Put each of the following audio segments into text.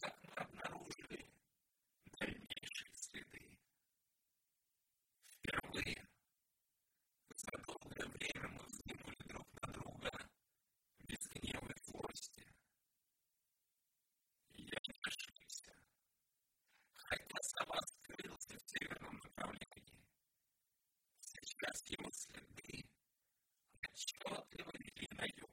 Так мы обнаружили дальнейшие следы. Впервые в затрудненное время мы взглянули друг на друга без сомнения в ужасе. Хотя сава скрылся в северном направлении, сейчас его следы отчетливо вели на юг.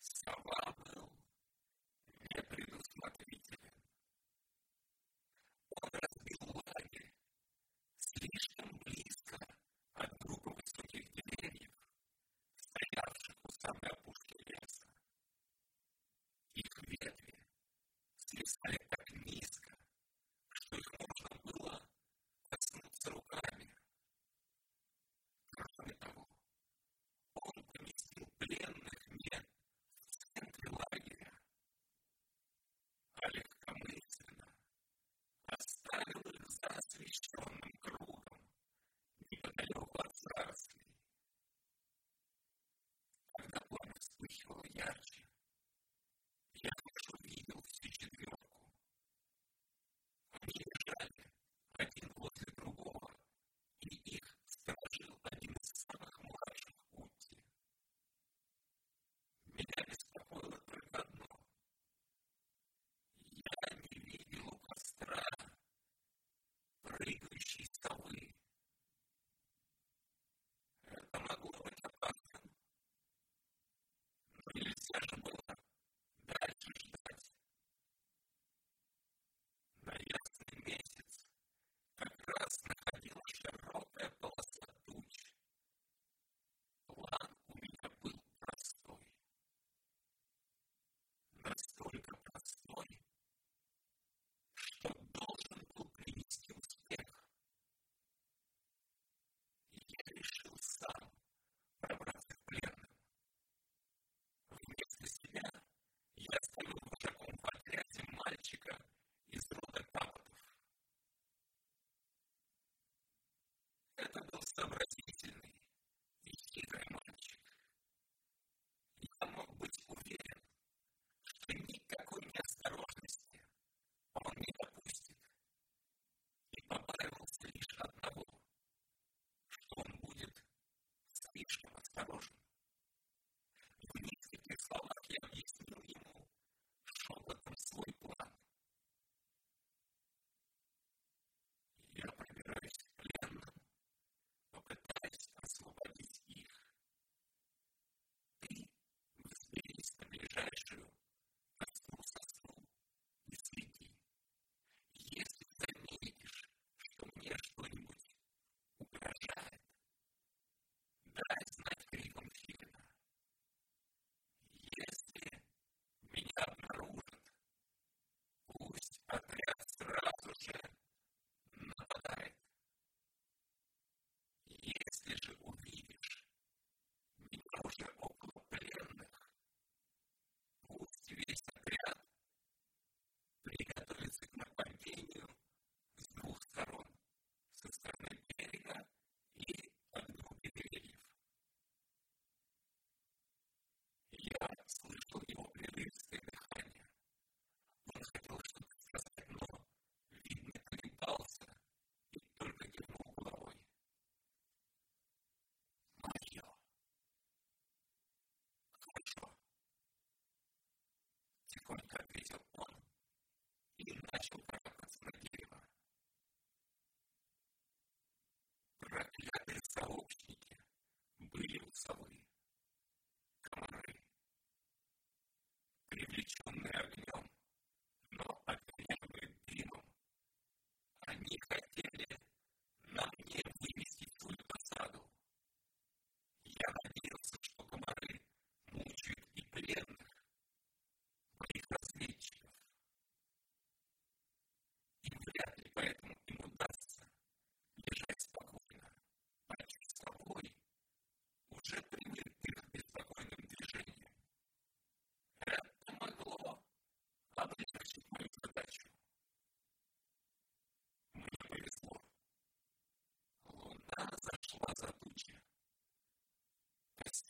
Сова был непредусмотрителен. Он разбил лагерь слишком близко от группы высоких деревьев, стоявших у самой опушки леса. Их ветви свисали так низко, это был сообразительный и хитрый Christ.